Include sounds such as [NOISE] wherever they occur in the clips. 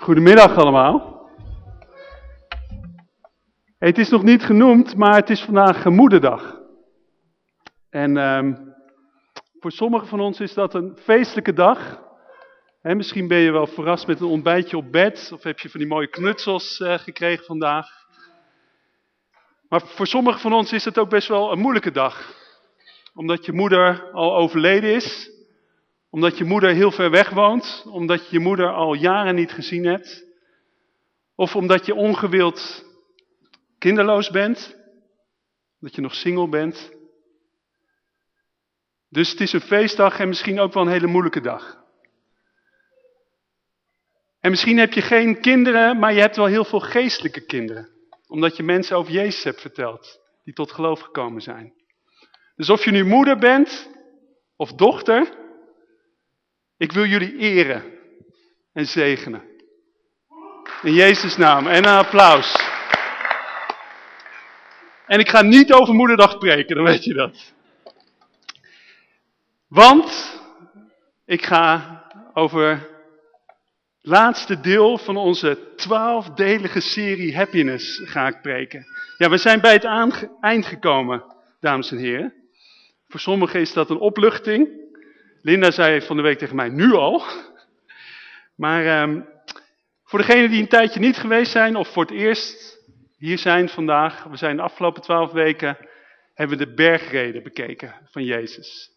Goedemiddag allemaal. Het is nog niet genoemd, maar het is vandaag moederdag. En ehm, voor sommigen van ons is dat een feestelijke dag. Hè, misschien ben je wel verrast met een ontbijtje op bed, of heb je van die mooie knutsels eh, gekregen vandaag. Maar voor sommigen van ons is het ook best wel een moeilijke dag. Omdat je moeder al overleden is, omdat je moeder heel ver weg woont, omdat je je moeder al jaren niet gezien hebt. Of omdat je ongewild kinderloos bent, dat je nog single bent. Dus het is een feestdag en misschien ook wel een hele moeilijke dag. En misschien heb je geen kinderen, maar je hebt wel heel veel geestelijke kinderen. Omdat je mensen over Jezus hebt verteld, die tot geloof gekomen zijn. Dus of je nu moeder bent of dochter, ik wil jullie eren en zegenen. In Jezus' naam. En een applaus. En ik ga niet over moederdag spreken, dan weet je dat. Want ik ga over het laatste deel van onze twaalfdelige serie Happiness ga ik spreken. Ja, we zijn bij het eind gekomen, dames en heren. Voor sommigen is dat een opluchting. Linda zei van de week tegen mij, nu al? Maar um, voor degenen die een tijdje niet geweest zijn of voor het eerst hier zijn vandaag. We zijn de afgelopen twaalf weken, hebben we de bergreden bekeken van Jezus.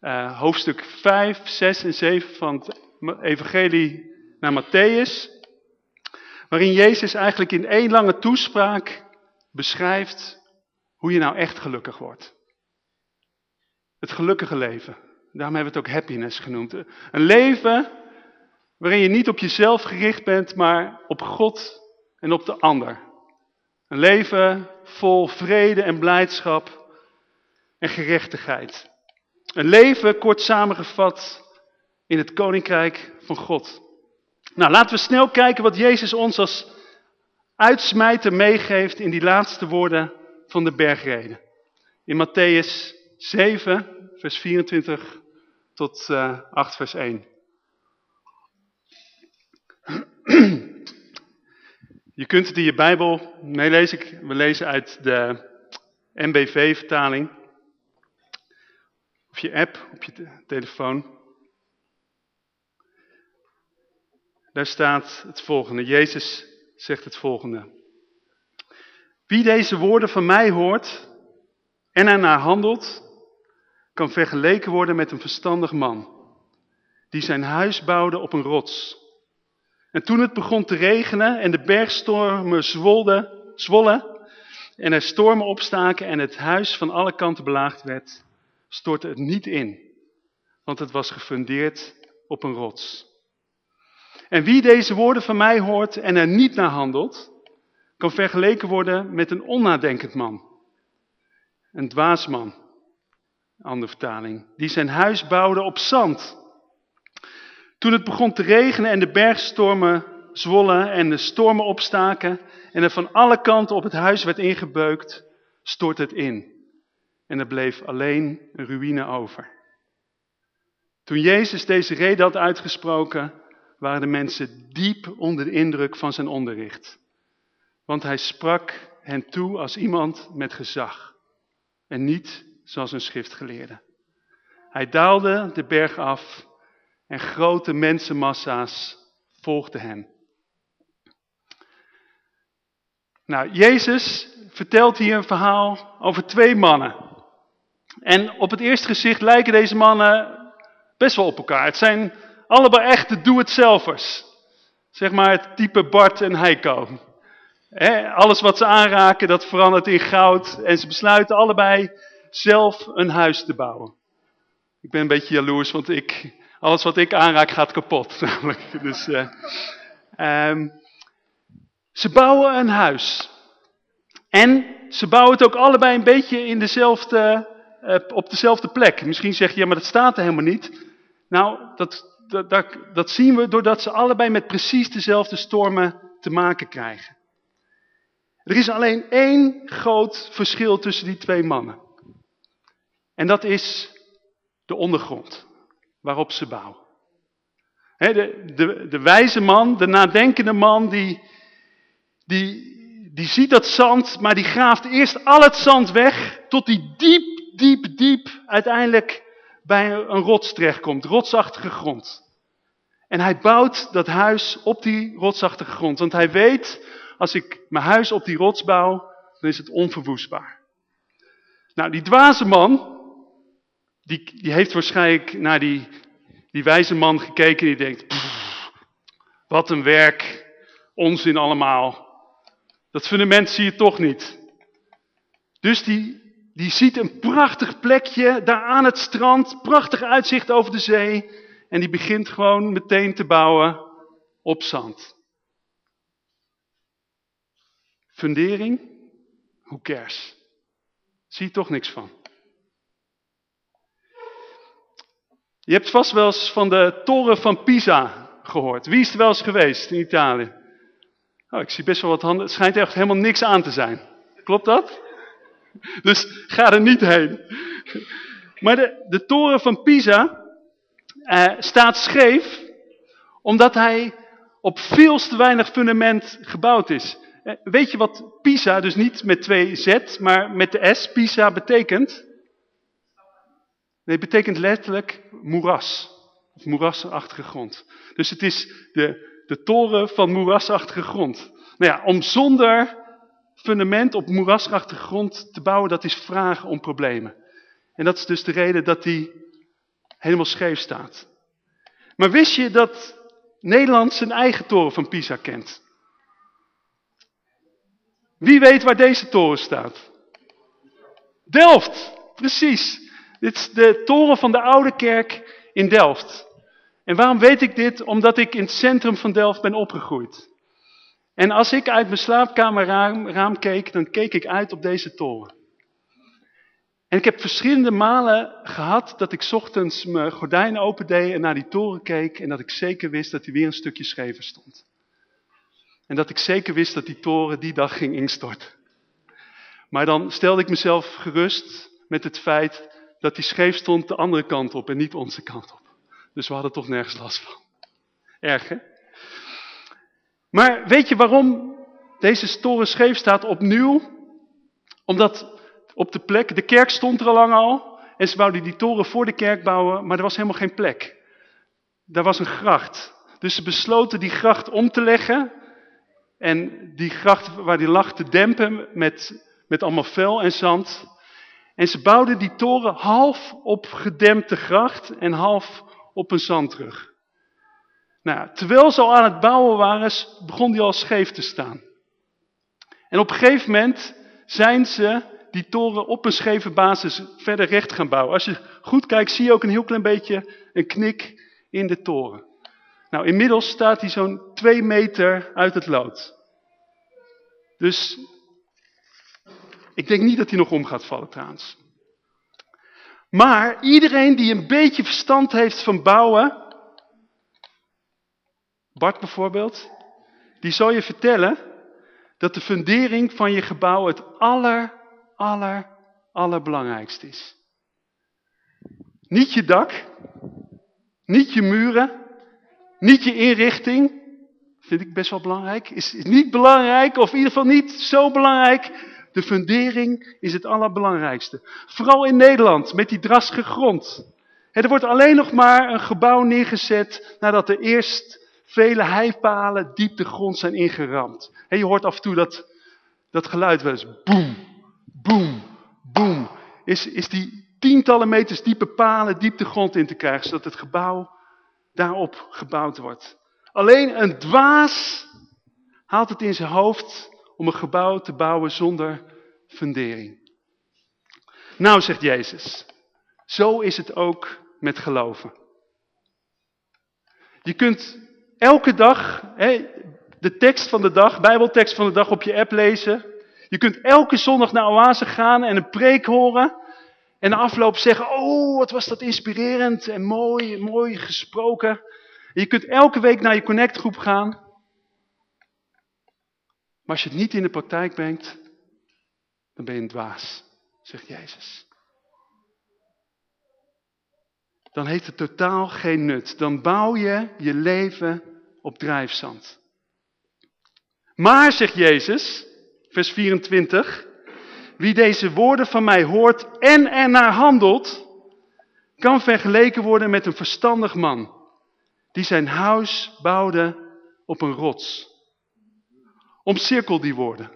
Uh, hoofdstuk 5, 6 en 7 van het evangelie naar Matthäus. Waarin Jezus eigenlijk in één lange toespraak beschrijft hoe je nou echt gelukkig wordt. Het gelukkige leven. Daarom hebben we het ook happiness genoemd. Een leven waarin je niet op jezelf gericht bent, maar op God en op de ander. Een leven vol vrede en blijdschap en gerechtigheid. Een leven, kort samengevat, in het koninkrijk van God. Nou, laten we snel kijken wat Jezus ons als uitsmijter meegeeft in die laatste woorden van de bergreden. In Matthäus 7, vers 24 tot uh, eh, 8 vers 1. Je kunt het in je Bijbel meelezen. We lezen uit de MBV-vertaling. Of je app, op je telefoon. Daar staat het volgende. Jezus zegt het volgende. Wie deze woorden van mij hoort en ernaar handelt, kan vergeleken worden met een verstandig man, die zijn huis bouwde op een rots. En toen het begon te regenen en de bergstormen zwolden, zwollen en er stormen opstaken en het huis van alle kanten belaagd werd, stortte het niet in, want het was gefundeerd op een rots. En wie deze woorden van mij hoort en er niet naar handelt, kan vergeleken worden met een onnadenkend man, een dwaasman, andere vertaling, die zijn huis bouwde op zand. Toen het begon te regenen en de bergstormen zwollen en de stormen opstaken en er van alle kanten op het huis werd ingebeukt, stortte het in. En er bleef alleen een ruïne over. Toen Jezus deze reden had uitgesproken, waren de mensen diep onder de indruk van zijn onderricht. Want hij sprak hen toe als iemand met gezag en niet zoals een schriftgeleerde. Hij daalde de berg af en grote mensenmassa's volgden hem. Nou, Jezus vertelt hier een verhaal over twee mannen. En op het eerste gezicht lijken deze mannen best wel op elkaar. Het zijn allebei echte doe-het-zelvers. Zeg maar het type Bart en Heiko. alles wat ze aanraken, dat verandert in goud. En ze besluiten allebei zelf een huis te bouwen. Ik ben een beetje jaloers, want ik, alles wat ik aanraak gaat kapot. [LAUGHS] Dus, uh, um, ze bouwen een huis. En ze bouwen het ook allebei een beetje in dezelfde, uh, op dezelfde plek. Misschien zeg je, ja, maar dat staat er helemaal niet. Nou, dat, dat, dat zien we doordat ze allebei met precies dezelfde stormen te maken krijgen. Er is alleen één groot verschil tussen die twee mannen. En dat is de ondergrond waarop ze bouwen. de, de, de wijze man, de nadenkende man, die, die, die ziet dat zand, maar die graaft eerst al het zand weg, tot die diep, diep, diep uiteindelijk bij een rots terechtkomt, rotsachtige grond. En hij bouwt dat huis op die rotsachtige grond, want hij weet, als ik mijn huis op die rots bouw, dan is het onverwoestbaar. Nou, die dwaze man, die, die heeft waarschijnlijk naar die, die wijze man gekeken en die denkt, wat een werk, onzin allemaal. Dat fundament zie je toch niet. Dus die, die ziet een prachtig plekje daar aan het strand, prachtig uitzicht over de zee. En die begint gewoon meteen te bouwen op zand. Fundering, hoe cares? Zie je toch niks van. Je hebt vast wel eens van de toren van Pisa gehoord. Wie is er wel eens geweest in Italië? Oh, ik zie best wel wat handen. Het schijnt echt helemaal niks aan te zijn. Klopt dat? Dus ga er niet heen. Maar de, de toren van Pisa eh, staat scheef omdat hij op veel te weinig fundament gebouwd is. Eh, weet je wat Pisa, dus niet met twee Z, maar met de S, Pisa betekent? Nee, het betekent letterlijk moeras. Of moerasachtige grond. Dus het is de, de toren van moerasachtige grond. Nou ja, om zonder fundament op moerasachtige grond te bouwen, dat is vragen om problemen. En dat is dus de reden dat die helemaal scheef staat. Maar wist je dat Nederland zijn eigen toren van Pisa kent? Wie weet waar deze toren staat? Delft, precies. Dit is de toren van de oude kerk in Delft. En waarom weet ik dit? Omdat ik in het centrum van Delft ben opgegroeid. En als ik uit mijn slaapkamerraam raam keek, dan keek ik uit op deze toren. En ik heb verschillende malen gehad dat ik ochtends mijn gordijn opende en naar die toren keek en dat ik zeker wist dat hij weer een stukje schever stond. En dat ik zeker wist dat die toren die dag ging instorten. Maar dan stelde ik mezelf gerust met het feit dat die scheef stond de andere kant op en niet onze kant op. Dus we hadden toch nergens last van. Erg hè? Maar weet je waarom deze toren scheef staat opnieuw? Omdat op de plek, de kerk stond er al lang al. En ze wouden die toren voor de kerk bouwen, maar er was helemaal geen plek. Daar was een gracht. Dus ze besloten die gracht om te leggen. En die gracht waar die lag te dempen met, met allemaal vuil en zand. En ze bouwden die toren half op gedempte gracht en half op een zandrug. Nou, terwijl ze al aan het bouwen waren, begon die al scheef te staan. En op een gegeven moment zijn ze die toren op een scheve basis verder recht gaan bouwen. Als je goed kijkt, zie je ook een heel klein beetje een knik in de toren. Nou, inmiddels staat hij zo'n twee meter uit het lood. Dus ik denk niet dat hij nog om gaat vallen trouwens. Maar iedereen die een beetje verstand heeft van bouwen, Bart bijvoorbeeld, die zal je vertellen dat de fundering van je gebouw het aller, aller, allerbelangrijkste is. Niet je dak, niet je muren, niet je inrichting, vind ik best wel belangrijk, is niet belangrijk of in ieder geval niet zo belangrijk. De fundering is het allerbelangrijkste. Vooral in Nederland met die drassige grond. Er wordt alleen nog maar een gebouw neergezet nadat er eerst vele heipalen diep de grond zijn ingeramd. Je hoort af en toe dat, dat geluid wel eens. Boem, boem, boem. Is, is die tientallen meters diepe palen diep de grond in te krijgen. Zodat het gebouw daarop gebouwd wordt. Alleen een dwaas haalt het in zijn hoofd om een gebouw te bouwen zonder fundering. Nou, zegt Jezus, zo is het ook met geloven. Je kunt elke dag hè, de tekst van de dag, bijbeltekst van de dag op je app lezen. Je kunt elke zondag naar Oase gaan en een preek horen. En na afloop zeggen, oh wat was dat inspirerend en mooi, mooi gesproken. En je kunt elke week naar je connectgroep gaan. Maar als je het niet in de praktijk brengt, dan ben je een dwaas, zegt Jezus. dan heeft het totaal geen nut. Dan bouw je je leven op drijfzand. Maar, zegt Jezus, vers 24, wie deze woorden van mij hoort en ernaar handelt, kan vergeleken worden met een verstandig man, die zijn huis bouwde op een rots. Omcirkel die woorden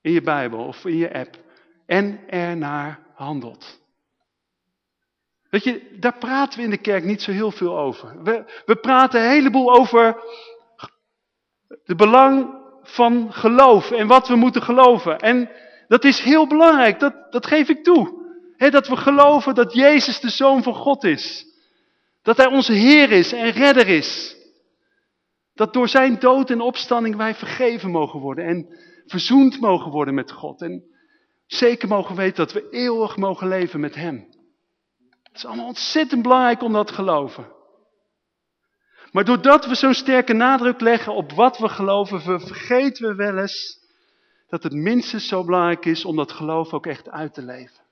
in je Bijbel of in je app en ernaar handelt. Weet je, daar praten we in de kerk niet zo heel veel over. We, we praten een heleboel over de belang van geloof en wat we moeten geloven. En dat is heel belangrijk, dat, dat geef ik toe. dat we geloven dat Jezus de Zoon van God is. Dat Hij onze Heer is en Redder is. Dat door zijn dood en opstanding wij vergeven mogen worden en verzoend mogen worden met God. En zeker mogen weten dat we eeuwig mogen leven met Hem. Het is allemaal ontzettend belangrijk om dat te geloven. Maar doordat we zo'n sterke nadruk leggen op wat we geloven, vergeten we wel eens dat het minstens zo belangrijk is om dat geloof ook echt uit te leven.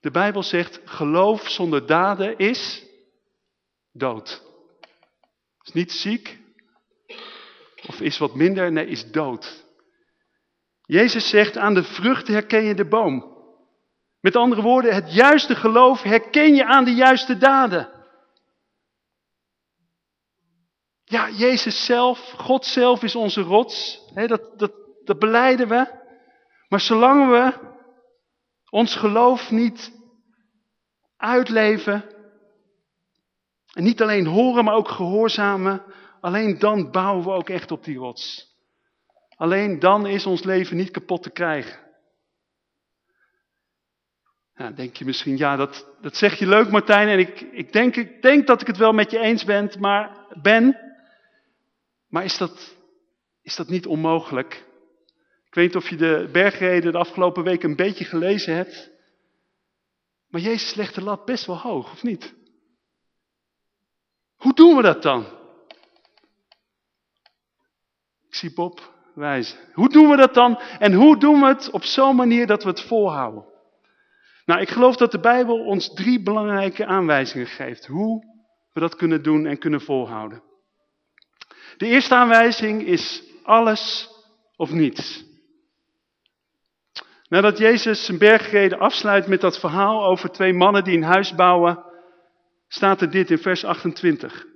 De Bijbel zegt, geloof zonder daden is dood. Is niet ziek, of is wat minder, nee, is dood. Jezus zegt, aan de vrucht herken je de boom. Met andere woorden, het juiste geloof herken je aan de juiste daden. Ja, Jezus zelf, God zelf is onze rots. dat, dat, dat beleiden we. Maar zolang we ons geloof niet uitleven, en niet alleen horen, maar ook gehoorzamen, alleen dan bouwen we ook echt op die rots. Alleen dan is ons leven niet kapot te krijgen. Nou, denk je misschien, ja, dat, dat zeg je leuk Martijn en ik, ik, denk, ik denk dat ik het wel met je eens ben, maar, ben, maar is dat, is dat niet onmogelijk? Ik weet niet of je de bergreden de afgelopen week een beetje gelezen hebt. Maar Jezus legt de lat best wel hoog, of niet? Hoe doen we dat dan? Ik zie Bob wijzen. Hoe doen we dat dan? En hoe doen we het op zo'n manier dat we het volhouden? Nou, ik geloof dat de Bijbel ons drie belangrijke aanwijzingen geeft. Hoe we dat kunnen doen en kunnen volhouden. De eerste aanwijzing is alles of niets. Nadat Jezus zijn bergreden afsluit met dat verhaal over twee mannen die een huis bouwen, staat er dit in vers 28.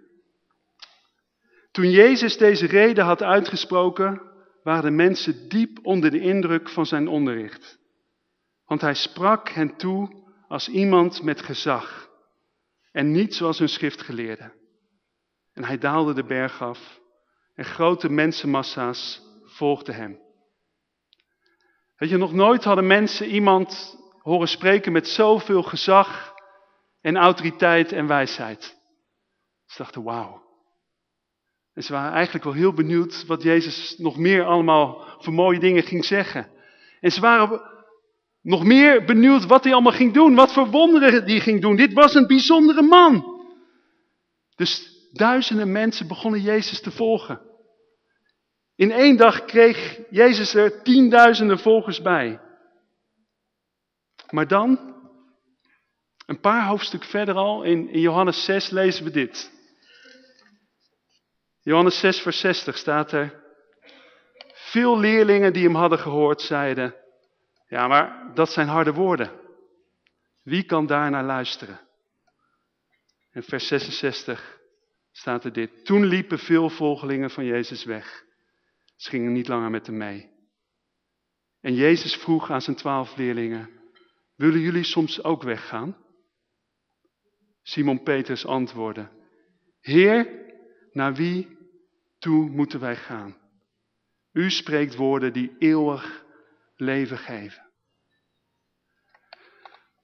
Toen Jezus deze reden had uitgesproken, waren de mensen diep onder de indruk van zijn onderricht. Want hij sprak hen toe als iemand met gezag en niet zoals een schriftgeleerde. En hij daalde de berg af en grote mensenmassa's volgden hem. Weet je, nog nooit hadden mensen iemand horen spreken met zoveel gezag en autoriteit en wijsheid. Ze dachten, wauw. En ze waren eigenlijk wel heel benieuwd wat Jezus nog meer allemaal voor mooie dingen ging zeggen. En ze waren nog meer benieuwd wat hij allemaal ging doen, wat voor wonderen die ging doen. Dit was een bijzondere man. Dus duizenden mensen begonnen Jezus te volgen. In één dag kreeg Jezus er tienduizenden volgers bij. Maar dan, een paar hoofdstuk verder al, in, Johannes 6 lezen we dit. Johannes 6 vers 60 staat er. Veel leerlingen die hem hadden gehoord zeiden, ja maar dat zijn harde woorden. Wie kan daar naar luisteren? In vers 66 staat er dit. Toen liepen veel volgelingen van Jezus weg. Ze gingen niet langer met hem mee. En Jezus vroeg aan zijn twaalf leerlingen, willen jullie soms ook weggaan? Simon Petrus antwoordde, Heer, naar wie toe moeten wij gaan? U spreekt woorden die eeuwig leven geven.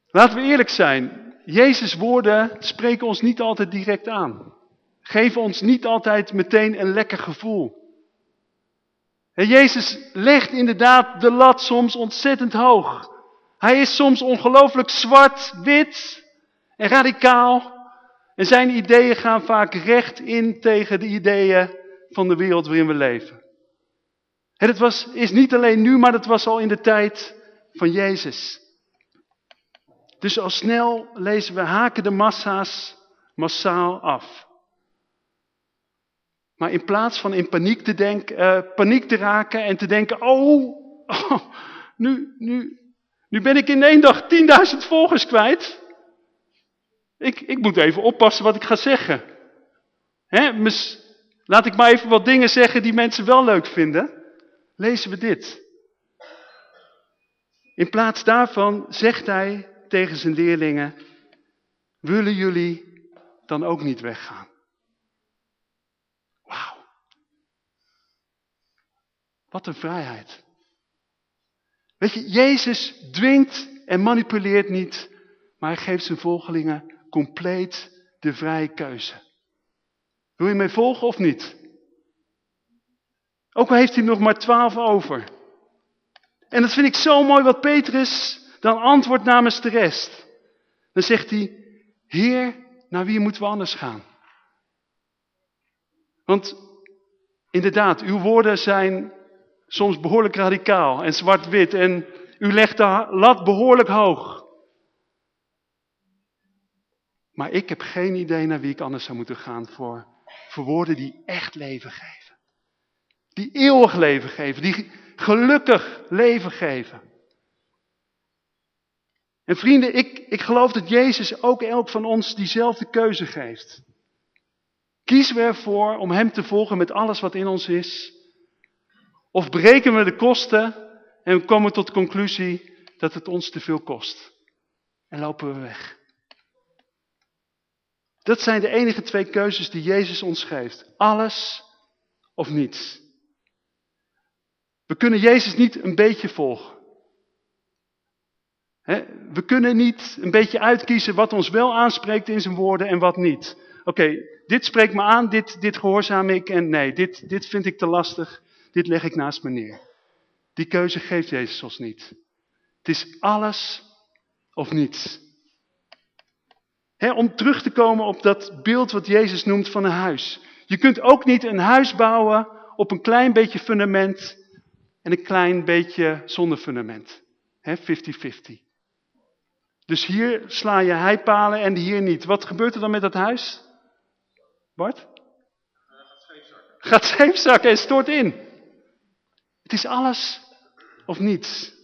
Laten we eerlijk zijn, Jezus woorden spreken ons niet altijd direct aan. Geven ons niet altijd meteen een lekker gevoel. En Jezus legt inderdaad de lat soms ontzettend hoog. Hij is soms ongelooflijk zwart, wit en radicaal. En zijn ideeën gaan vaak recht in tegen de ideeën van de wereld waarin we leven. En het was, is niet alleen nu, maar het was al in de tijd van Jezus. Dus al snel lezen we haken de massa's massaal af. Maar in plaats van in paniek te, denken, uh, paniek te raken en te denken, oh, oh, nu, nu, nu ben ik in één dag 10.000 volgers kwijt. Ik, ik moet even oppassen wat ik ga zeggen. Hè, laat ik maar even wat dingen zeggen die mensen wel leuk vinden. Lezen we dit. In plaats daarvan zegt hij tegen zijn leerlingen, willen jullie dan ook niet weggaan? Wauw. Wat een vrijheid. Weet je, Jezus dwingt en manipuleert niet, maar hij geeft zijn volgelingen compleet de vrije keuze. Wil je mij volgen of niet? Ook al heeft hij nog maar twaalf over. En dat vind ik zo mooi wat Petrus dan antwoordt namens de rest. Dan zegt hij, Heer, naar wie moeten we anders gaan? Want inderdaad, uw woorden zijn soms behoorlijk radicaal en zwart-wit en u legt de lat behoorlijk hoog. Maar ik heb geen idee naar wie ik anders zou moeten gaan voor, voor woorden die echt leven geven. Die eeuwig leven geven, die gelukkig leven geven. En vrienden, ik, ik geloof dat Jezus ook elk van ons diezelfde keuze geeft. Kiezen we ervoor om Hem te volgen met alles wat in ons is? Of breken we de kosten en komen tot de conclusie dat het ons te veel kost? En lopen we weg. Dat zijn de enige twee keuzes die Jezus ons geeft. Alles of niets. We kunnen Jezus niet een beetje volgen. we kunnen niet een beetje uitkiezen wat ons wel aanspreekt in zijn woorden en wat niet. Oké, dit spreekt me aan, dit, dit gehoorzaam ik en nee, dit, dit vind ik te lastig, dit leg ik naast me neer. Die keuze geeft Jezus ons niet. Het is alles of niets. Om terug te komen op dat beeld wat Jezus noemt van een huis. Je kunt ook niet een huis bouwen op een klein beetje fundament en een klein beetje zonder fundament. 50-50. Dus hier sla je heipalen en hier niet. Wat gebeurt er dan met dat huis? Bart? Gaat scheefzakken en stort in. Het is alles of niets.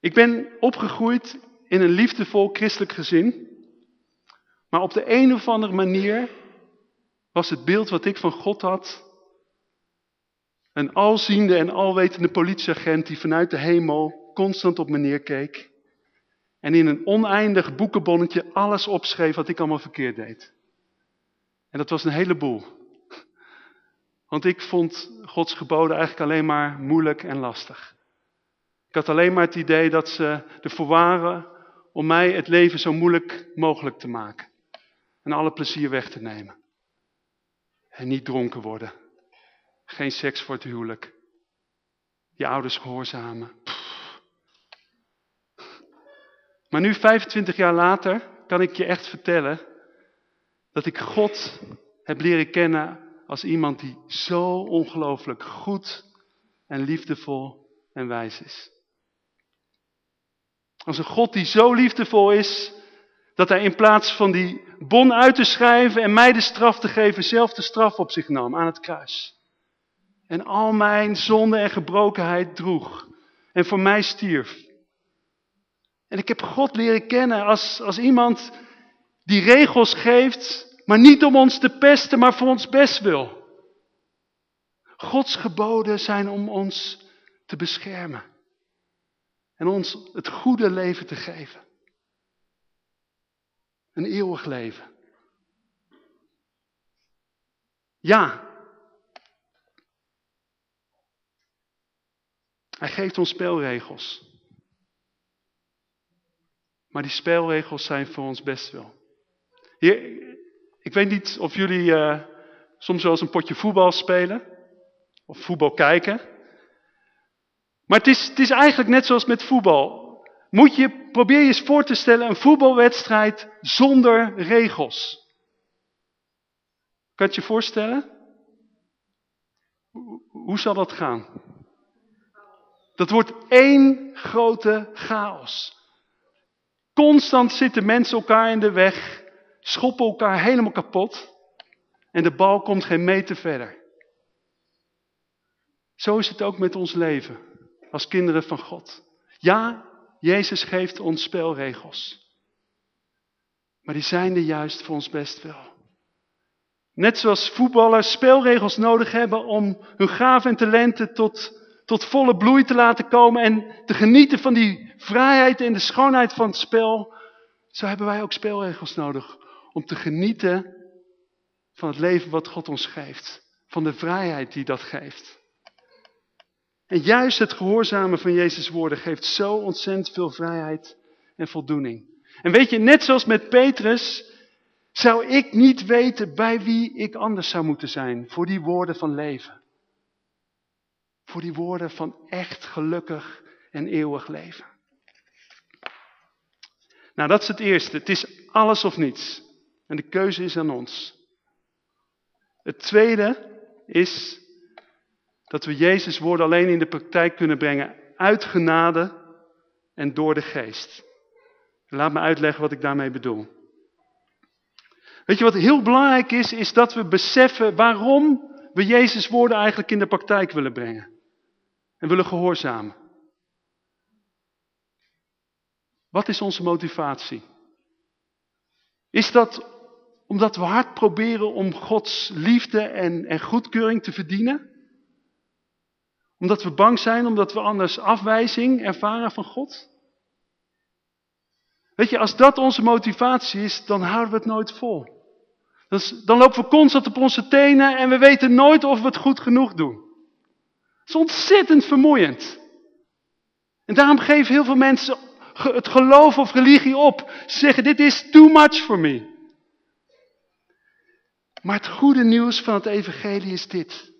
Ik ben opgegroeid in een liefdevol christelijk gezin. Maar op de een of andere manier was het beeld wat ik van God had een alziende en alwetende politieagent die vanuit de hemel constant op me neerkeek. En in een oneindig boekenbonnetje alles opschreef wat ik allemaal verkeerd deed. En dat was een heleboel. Want ik vond Gods geboden eigenlijk alleen maar moeilijk en lastig. Ik had alleen maar het idee dat ze ervoor waren om mij het leven zo moeilijk mogelijk te maken. En alle plezier weg te nemen. En niet dronken worden. Geen seks voor het huwelijk. Je ouders gehoorzamen. Maar nu, 25 jaar later, kan ik je echt vertellen dat ik God heb leren kennen als iemand die zo ongelooflijk goed en liefdevol en wijs is. Als een God die zo liefdevol is, dat hij in plaats van die bon uit te schrijven en mij de straf te geven, zelf de straf op zich nam aan het kruis en al mijn zonde en gebrokenheid droeg en voor mij stierf. En ik heb God leren kennen als, als iemand die regels geeft, maar niet om ons te pesten, maar voor ons best wil. Gods geboden zijn om ons te beschermen en ons het goede leven te geven. Een eeuwig leven. Ja, Hij geeft ons spelregels. Maar die spelregels zijn voor ons best wel. Hier, ik weet niet of jullie uh, soms wel eens een potje voetbal spelen. Of voetbal kijken. Maar het is, het is eigenlijk net zoals met voetbal. Moet je, probeer je eens voor te stellen een voetbalwedstrijd zonder regels. Kan je je voorstellen? Hoe zal dat gaan? Dat wordt één grote chaos. Constant zitten mensen elkaar in de weg, schoppen elkaar helemaal kapot en de bal komt geen meter verder. Zo is het ook met ons leven als kinderen van God. Ja, Jezus geeft ons spelregels. Maar die zijn er juist voor ons best wel. Net zoals voetballers spelregels nodig hebben om hun gaven en talenten tot, tot volle bloei te laten komen en te genieten van die vrijheid en de schoonheid van het spel. Zo hebben wij ook spelregels nodig om te genieten van het leven wat God ons geeft. Van de vrijheid die dat geeft. En juist het gehoorzamen van Jezus woorden geeft zo ontzettend veel vrijheid en voldoening. En weet je, net zoals met Petrus, zou ik niet weten bij wie ik anders zou moeten zijn voor die woorden van leven. Voor die woorden van echt gelukkig en eeuwig leven. Nou, dat is het eerste. Het is alles of niets. En de keuze is aan ons. Het tweede is dat we Jezus woorden alleen in de praktijk kunnen brengen uit genade en door de geest. Laat me uitleggen wat ik daarmee bedoel. Weet je wat heel belangrijk is, is dat we beseffen waarom we Jezus woorden eigenlijk in de praktijk willen brengen. En willen gehoorzamen. Wat is onze motivatie? Is dat omdat we hard proberen om Gods liefde en, en goedkeuring te verdienen? Omdat we bang zijn, omdat we anders afwijzing ervaren van God? Weet je, als dat onze motivatie is, dan houden we het nooit vol. Dan lopen we constant op onze tenen en we weten nooit of we het goed genoeg doen. Dat is ontzettend vermoeiend. En daarom geven heel veel mensen het geloof of religie op. Ze zeggen, dit is too much for me. Maar het goede nieuws van het evangelie is dit.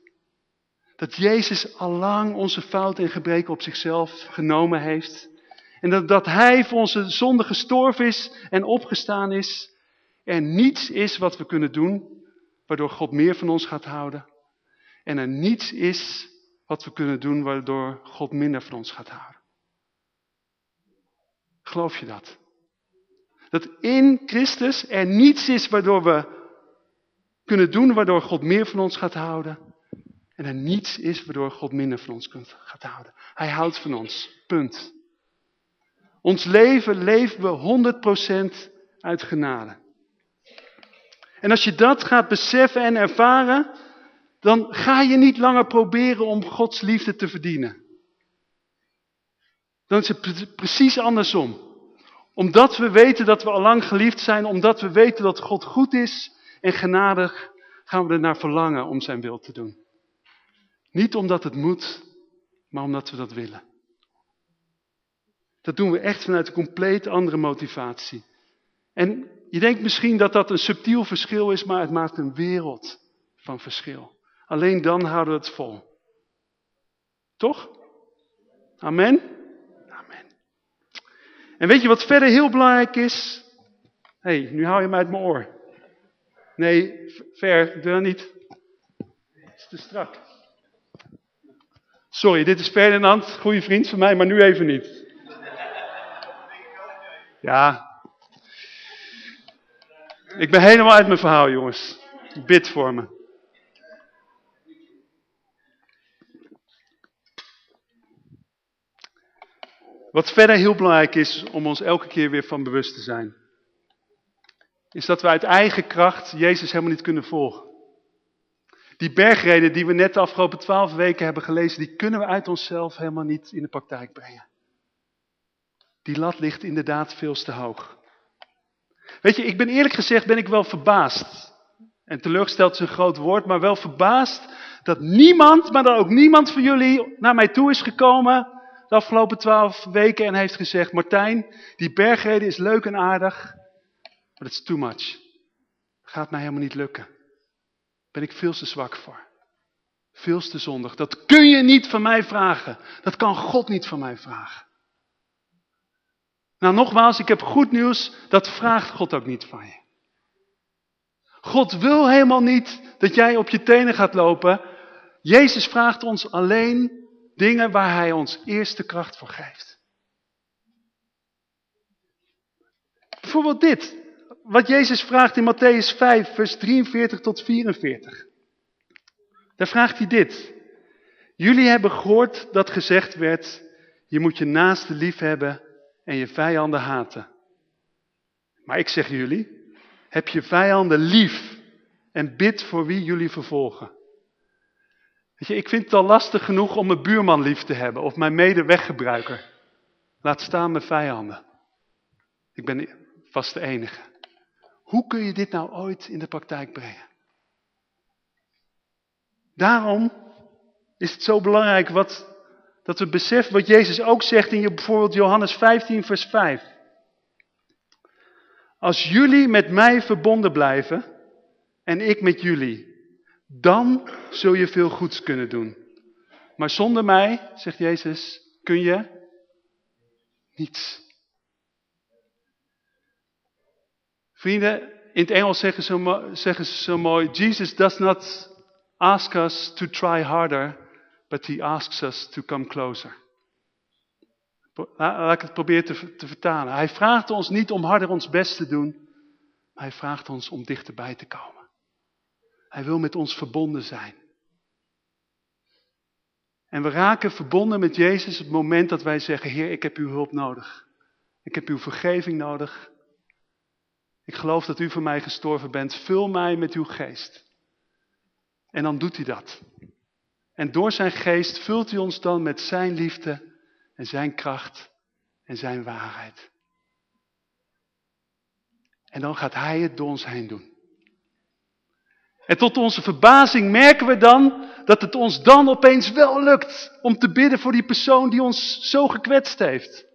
Dat Jezus allang onze fouten en gebreken op zichzelf genomen heeft. En dat, dat Hij voor onze zonde gestorven is en opgestaan is. Er niets is wat we kunnen doen, waardoor God meer van ons gaat houden. En er niets is wat we kunnen doen, waardoor God minder van ons gaat houden. Geloof je dat? Dat in Christus er niets is waardoor we kunnen doen, waardoor God meer van ons gaat houden. En er niets is waardoor God minder van ons gaat houden. Hij houdt van ons. Punt. Ons leven leven we 100% uit genade. En als je dat gaat beseffen en ervaren, dan ga je niet langer proberen om Gods liefde te verdienen. Dan is het precies andersom. Omdat we weten dat we al lang geliefd zijn, omdat we weten dat God goed is en genadig, gaan we er naar verlangen om zijn wil te doen. Niet omdat het moet, maar omdat we dat willen. Dat doen we echt vanuit een compleet andere motivatie. En je denkt misschien dat dat een subtiel verschil is, maar het maakt een wereld van verschil. Alleen dan houden we het vol. Toch? Amen? Amen. En weet je wat verder heel belangrijk is? Hé, hey, nu hou je mij uit mijn oor. Nee, ver, doe dat niet. Het is te strak. Sorry, dit is Ferdinand, goede vriend van mij, maar nu even niet. Ja, ik ben helemaal uit mijn verhaal, jongens. Bid voor me. Wat verder heel belangrijk is om ons elke keer weer van bewust te zijn. Is dat we uit eigen kracht Jezus helemaal niet kunnen volgen. Die bergreden die we net de afgelopen twaalf weken hebben gelezen, die kunnen we uit onszelf helemaal niet in de praktijk brengen. Die lat ligt inderdaad veel te hoog. Weet je, ik ben eerlijk gezegd ben ik wel verbaasd. En teleurgesteld is een groot woord, maar wel verbaasd dat niemand, maar dan ook niemand van jullie naar mij toe is gekomen de afgelopen twaalf weken en heeft gezegd, Martijn, die bergreden is leuk en aardig, maar dat is too much. Gaat mij helemaal niet lukken. Ben ik veel te zwak voor. Veel te zondig. Dat kun je niet van mij vragen. Dat kan God niet van mij vragen. Nou, nogmaals, ik heb goed nieuws. Dat vraagt God ook niet van je. God wil helemaal niet dat jij op je tenen gaat lopen. Jezus vraagt ons alleen Dingen waar hij ons eerste kracht voor geeft. Bijvoorbeeld dit. Wat Jezus vraagt in Matthäus 5, vers 43 tot 44. Daar vraagt hij dit. Jullie hebben gehoord dat gezegd werd, je moet je naaste lief hebben en je vijanden haten. Maar ik zeg jullie, heb je vijanden lief en bid voor wie jullie vervolgen. Weet je, ik vind het al lastig genoeg om mijn buurman lief te hebben of mijn medeweggebruiker. Laat staan mijn vijanden. Ik ben vast de enige. Hoe kun je dit nou ooit in de praktijk brengen? Daarom is het zo belangrijk wat, dat we beseffen wat Jezus ook zegt in bijvoorbeeld Johannes 15 vers 5. Als jullie met mij verbonden blijven en ik met jullie, dan zul je veel goeds kunnen doen. Maar zonder mij, zegt Jezus, kun je niets. Vrienden, in het Engels zeggen ze, zeggen ze zo mooi, Jesus does not ask us to try harder, but he asks us to come closer. Laat ik het proberen te, te vertalen. Hij vraagt ons niet om harder ons best te doen, maar hij vraagt ons om dichterbij te komen. Hij wil met ons verbonden zijn. En we raken verbonden met Jezus op het moment dat wij zeggen, Heer, ik heb uw hulp nodig. Ik heb uw vergeving nodig. Ik geloof dat u voor mij gestorven bent. Vul mij met uw geest. En dan doet hij dat. En door zijn geest vult hij ons dan met zijn liefde en zijn kracht en zijn waarheid. En dan gaat hij het door ons heen doen. En tot onze verbazing merken we dan dat het ons dan opeens wel lukt om te bidden voor die persoon die ons zo gekwetst heeft.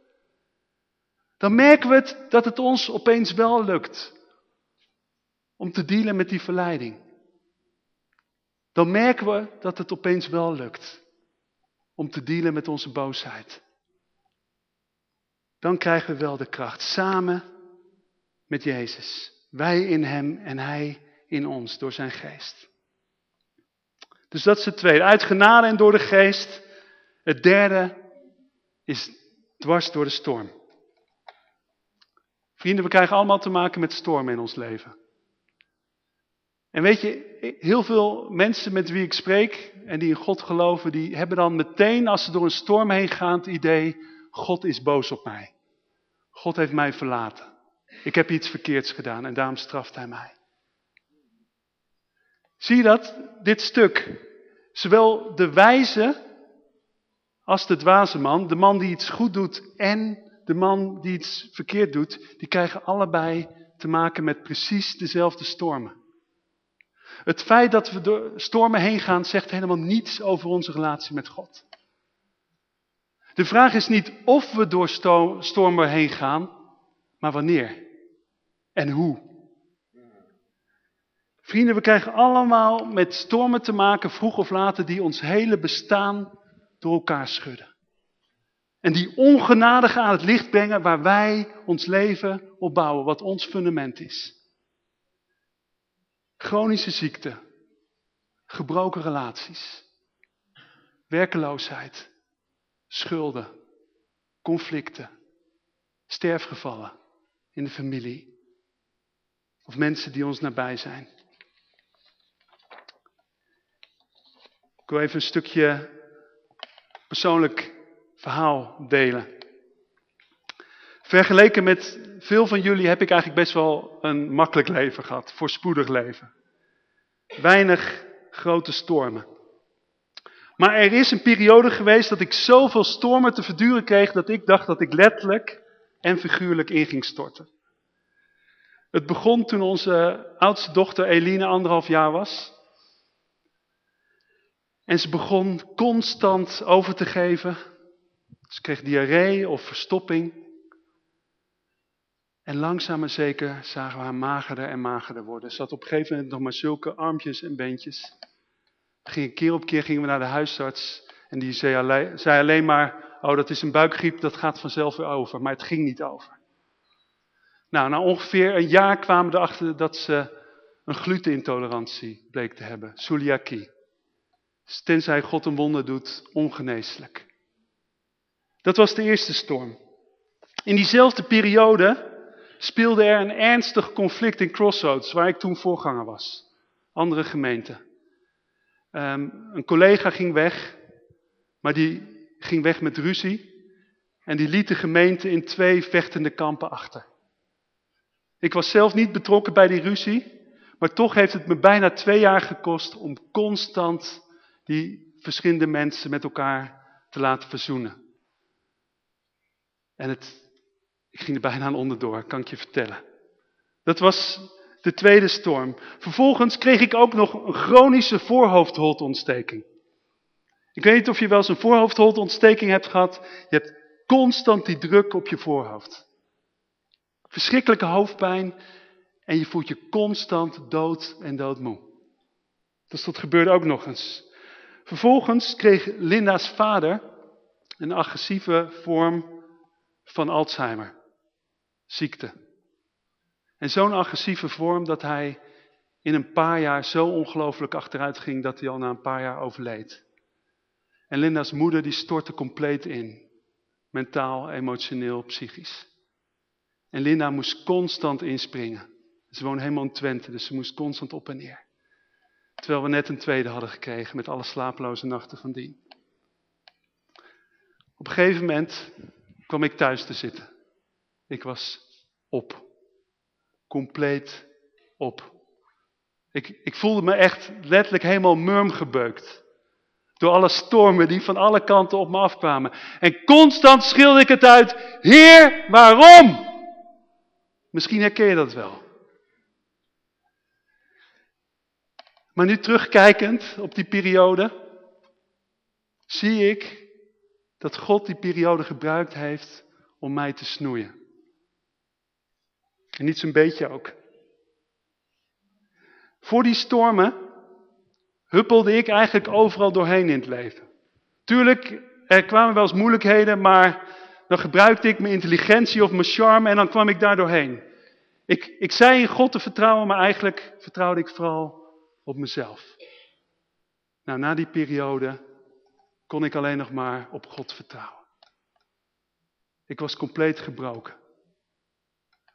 Dan merken we dat het ons opeens wel lukt om te dealen met die verleiding. Dan merken we dat het opeens wel lukt om te dealen met onze boosheid. Dan krijgen we wel de kracht samen met Jezus. Wij in Hem en Hij in ons door zijn geest. Dus dat is het tweede. Uit genade en door de geest. Het derde is dwars door de storm. Vrienden, we krijgen allemaal te maken met stormen in ons leven. En weet je, heel veel mensen met wie ik spreek en die in God geloven, die hebben dan meteen als ze door een storm heen gaan het idee, God is boos op mij. God heeft mij verlaten. Ik heb iets verkeerds gedaan en daarom straft hij mij. Zie je dat? Dit stuk. Zowel de wijze als de dwaze man, de man die iets goed doet en de man die iets verkeerd doet, die krijgen allebei te maken met precies dezelfde stormen. Het feit dat we door stormen heen gaan zegt helemaal niets over onze relatie met God. De vraag is niet of we door stormen heen gaan, maar wanneer en hoe. Vrienden, we krijgen allemaal met stormen te maken, vroeg of later, die ons hele bestaan door elkaar schudden. En die ongenadig aan het licht brengen waar wij ons leven op bouwen, wat ons fundament is. Chronische ziekte, gebroken relaties, werkeloosheid, schulden, conflicten, sterfgevallen in de familie of mensen die ons nabij zijn. Ik wil even een stukje persoonlijk verhaal delen. Vergeleken met veel van jullie heb ik eigenlijk best wel een makkelijk leven gehad, voorspoedig leven. Weinig grote stormen. Maar er is een periode geweest dat ik zoveel stormen te verduren kreeg dat ik dacht dat ik letterlijk en figuurlijk in ging storten. Het begon toen onze oudste dochter Eline anderhalf jaar was. En ze begon constant over te geven. Ze kreeg diarree of verstopping. En langzaam maar zeker zagen we haar magerder en magerder worden. Ze had op een gegeven moment nog maar zulke armpjes en beentjes. Ging, keer op keer gingen we naar de huisarts. En die zei alleen, zei alleen maar, oh dat is een buikgriep, dat gaat vanzelf weer over. Maar het ging niet over. Nou, na ongeveer een jaar kwamen we erachter dat ze een glutenintolerantie bleek te hebben. Celiakie. tenzij God een wonder doet, ongeneeslijk. Dat was de eerste storm. In diezelfde periode speelde er een ernstig conflict in Crossroads, waar ik toen voorganger was. Andere gemeente. Ehm, een collega ging weg, maar die ging weg met ruzie. En die liet de gemeente in twee vechtende kampen achter. Ik was zelf niet betrokken bij die ruzie, maar toch heeft het me bijna twee jaar gekost om constant die verschillende mensen met elkaar te laten verzoenen. En het, ik ging er bijna aan onderdoor, kan ik je vertellen. Dat was de tweede storm. Vervolgens kreeg ik ook nog een chronische voorhoofdholtontsteking. Ik weet niet of je wel eens een voorhoofdholtontsteking hebt gehad. Je hebt constant die druk op je voorhoofd. Verschrikkelijke hoofdpijn en je voelt je constant dood en doodmoe. Dus dat gebeurde ook nog eens. Vervolgens kreeg Linda's vader een agressieve vorm van Alzheimer. Ziekte. En zo'n agressieve vorm dat hij in een paar jaar zo ongelooflijk achteruit ging dat hij al na een paar jaar overleed. En Linda's moeder die stortte compleet in. Mentaal, emotioneel, psychisch. En Linda moest constant inspringen. Ze woont helemaal in Twente, dus ze moest constant op en neer. Terwijl we net een tweede hadden gekregen met alle slapeloze nachten van dien. Op een gegeven moment kwam ik thuis te zitten. Ik was op. Compleet op. Ik, ik voelde me echt letterlijk helemaal murmgebeukt. Door alle stormen die van alle kanten op me afkwamen. En constant schreeuwde ik het uit. Heer, waarom? Misschien herken je dat wel. Maar nu terugkijkend op die periode, zie ik dat God die periode gebruikt heeft om mij te snoeien. En niet zo'n beetje ook. Voor die stormen huppelde ik eigenlijk overal doorheen in het leven. Tuurlijk, er kwamen wel eens moeilijkheden, maar dan gebruikte ik mijn intelligentie of mijn charme en dan kwam ik daar doorheen. Ik, ik zei in God te vertrouwen, maar eigenlijk vertrouwde ik vooral op mezelf. Nou, na die periode kon ik alleen nog maar op God vertrouwen. Ik was compleet gebroken.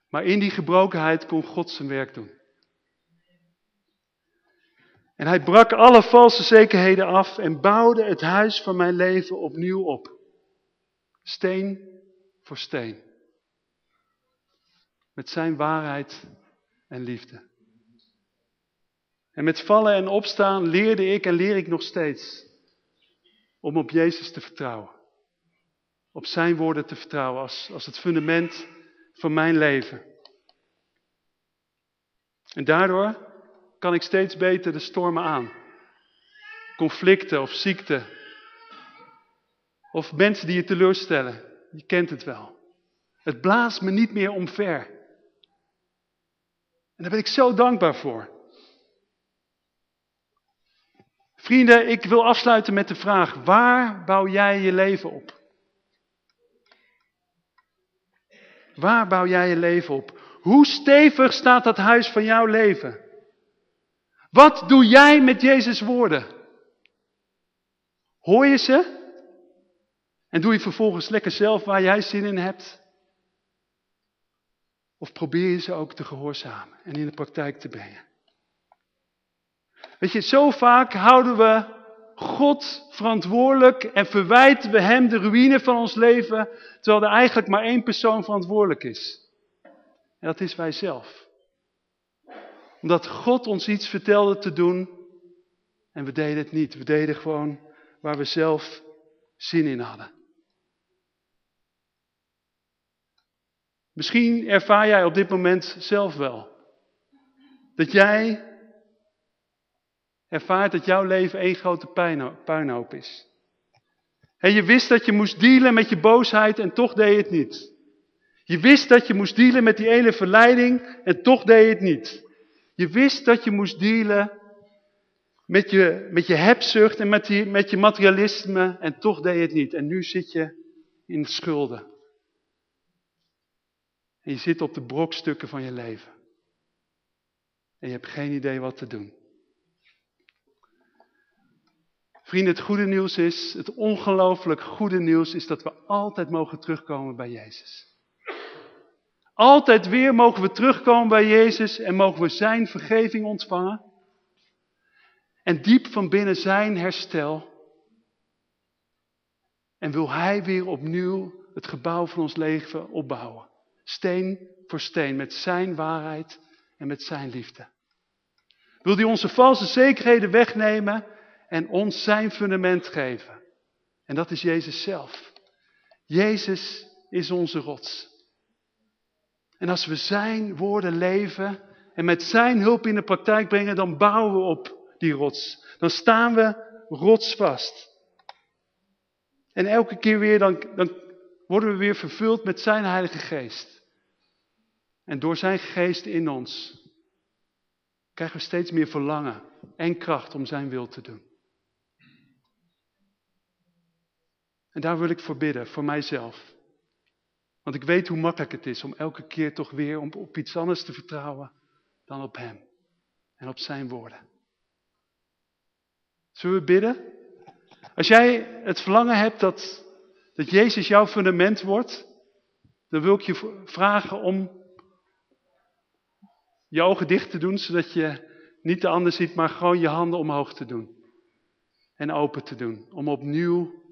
Maar in die gebrokenheid kon God zijn werk doen. En hij brak alle valse zekerheden af en bouwde het huis van mijn leven opnieuw op. Steen voor steen. Met zijn waarheid en liefde. En met vallen en opstaan leerde ik en leer ik nog steeds om op Jezus te vertrouwen. Op zijn woorden te vertrouwen als, als het fundament van mijn leven. En daardoor kan ik steeds beter de stormen aan. Conflicten of ziekte. Of mensen die je teleurstellen. Je kent het wel. Het blaast me niet meer omver. En daar ben ik zo dankbaar voor. Vrienden, ik wil afsluiten met de vraag, waar bouw jij je leven op? Waar bouw jij je leven op? Hoe stevig staat dat huis van jouw leven? Wat doe jij met Jezus woorden? Hoor je ze? En doe je vervolgens lekker zelf waar jij zin in hebt? Of probeer je ze ook te gehoorzamen en in de praktijk te brengen? Weet je, zo vaak houden we God verantwoordelijk en verwijten we hem de ruïne van ons leven, terwijl er eigenlijk maar één persoon verantwoordelijk is. En dat is wij zelf. Omdat God ons iets vertelde te doen en we deden het niet. We deden gewoon waar we zelf zin in hadden. Misschien ervaar jij op dit moment zelf wel. Dat jij ervaart dat jouw leven één grote puinhoop is. En je wist dat je moest dealen met je boosheid en toch deed je het niet. Je wist dat je moest dealen met die ene verleiding en toch deed je het niet. Je wist dat je moest dealen met je, met je hebzucht en met, die, met je materialisme en toch deed je het niet. En nu zit je in de schulden. En je zit op de brokstukken van je leven. En je hebt geen idee wat te doen. Vrienden, het goede nieuws is, het ongelooflijk goede nieuws is dat we altijd mogen terugkomen bij Jezus. Altijd weer mogen we terugkomen bij Jezus en mogen we zijn vergeving ontvangen. En diep van binnen zijn herstel. En wil Hij weer opnieuw het gebouw van ons leven opbouwen. Steen voor steen, met zijn waarheid en met zijn liefde. Wil hij onze valse zekerheden wegnemen en ons zijn fundament geven. En dat is Jezus zelf. Jezus is onze rots. En als we zijn woorden leven en met zijn hulp in de praktijk brengen, dan bouwen we op die rots. Dan staan we rotsvast. En elke keer weer, dan, dan worden we weer vervuld met zijn heilige geest. En door zijn geest in ons krijgen we steeds meer verlangen en kracht om zijn wil te doen. En daar wil ik voor bidden, voor mijzelf. Want ik weet hoe makkelijk het is om elke keer toch weer op, iets anders te vertrouwen dan op Hem. En op Zijn woorden. Zullen we bidden? Als jij het verlangen hebt dat, dat Jezus jouw fundament wordt, dan wil ik je vragen om je ogen dicht te doen, zodat je niet de ander ziet, maar gewoon je handen omhoog te doen. En open te doen, om opnieuw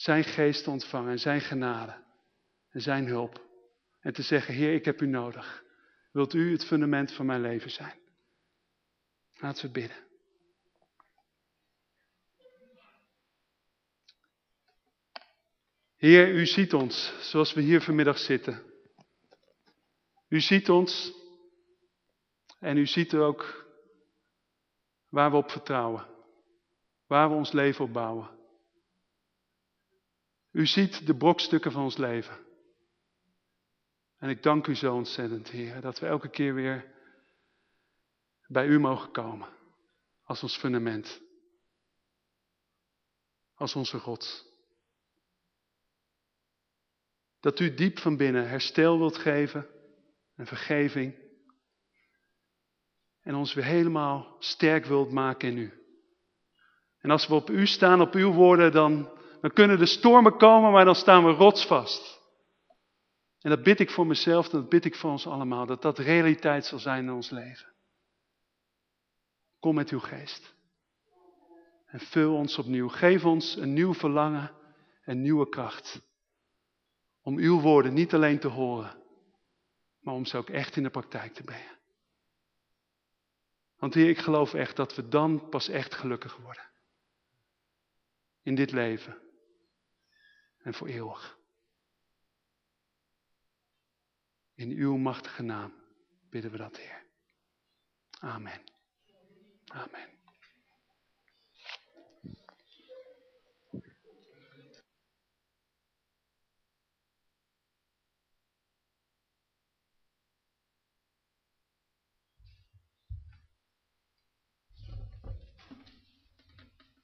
zijn geest te ontvangen en zijn genade en zijn hulp. En te zeggen, Heer, ik heb u nodig. Wilt u het fundament van mijn leven zijn? Laten we bidden. Heer, u ziet ons zoals we hier vanmiddag zitten. U ziet ons en u ziet ook waar we op vertrouwen. Waar we ons leven op bouwen. U ziet de brokstukken van ons leven. En ik dank u zo ontzettend, Heer, dat we elke keer weer bij u mogen komen. Als ons fundament. Als onze God. Dat u diep van binnen herstel wilt geven en vergeving. En ons weer helemaal sterk wilt maken in u. En als we op u staan, op uw woorden, dan, dan kunnen de stormen komen, maar dan staan we rotsvast. En dat bid ik voor mezelf, dat bid ik voor ons allemaal, dat dat realiteit zal zijn in ons leven. Kom met uw geest. En vul ons opnieuw. Geef ons een nieuw verlangen en nieuwe kracht. Om uw woorden niet alleen te horen, maar om ze ook echt in de praktijk te brengen. Want Heer, ik geloof echt dat we dan pas echt gelukkig worden. In dit leven. En voor eeuwig. In uw machtige naam bidden we dat, Heer. Amen. Amen.